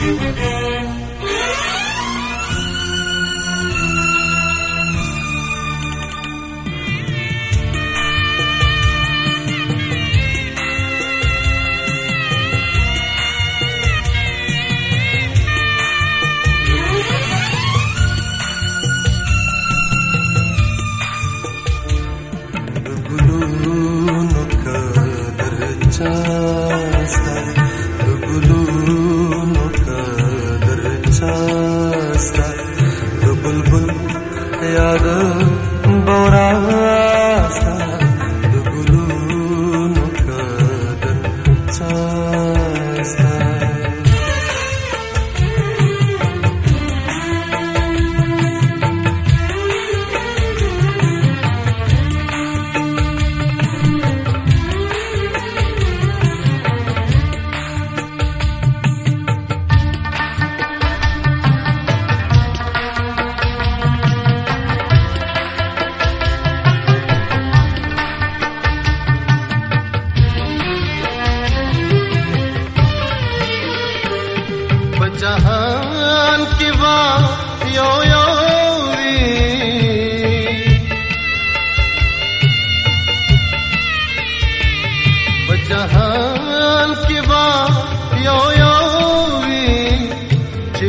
Música याद جهان kibar yo yo جهان kibar yo yo چه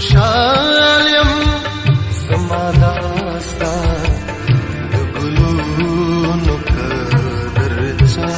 कौशाल्यम समादास्ता दुगुलूनुक दर्चास्ता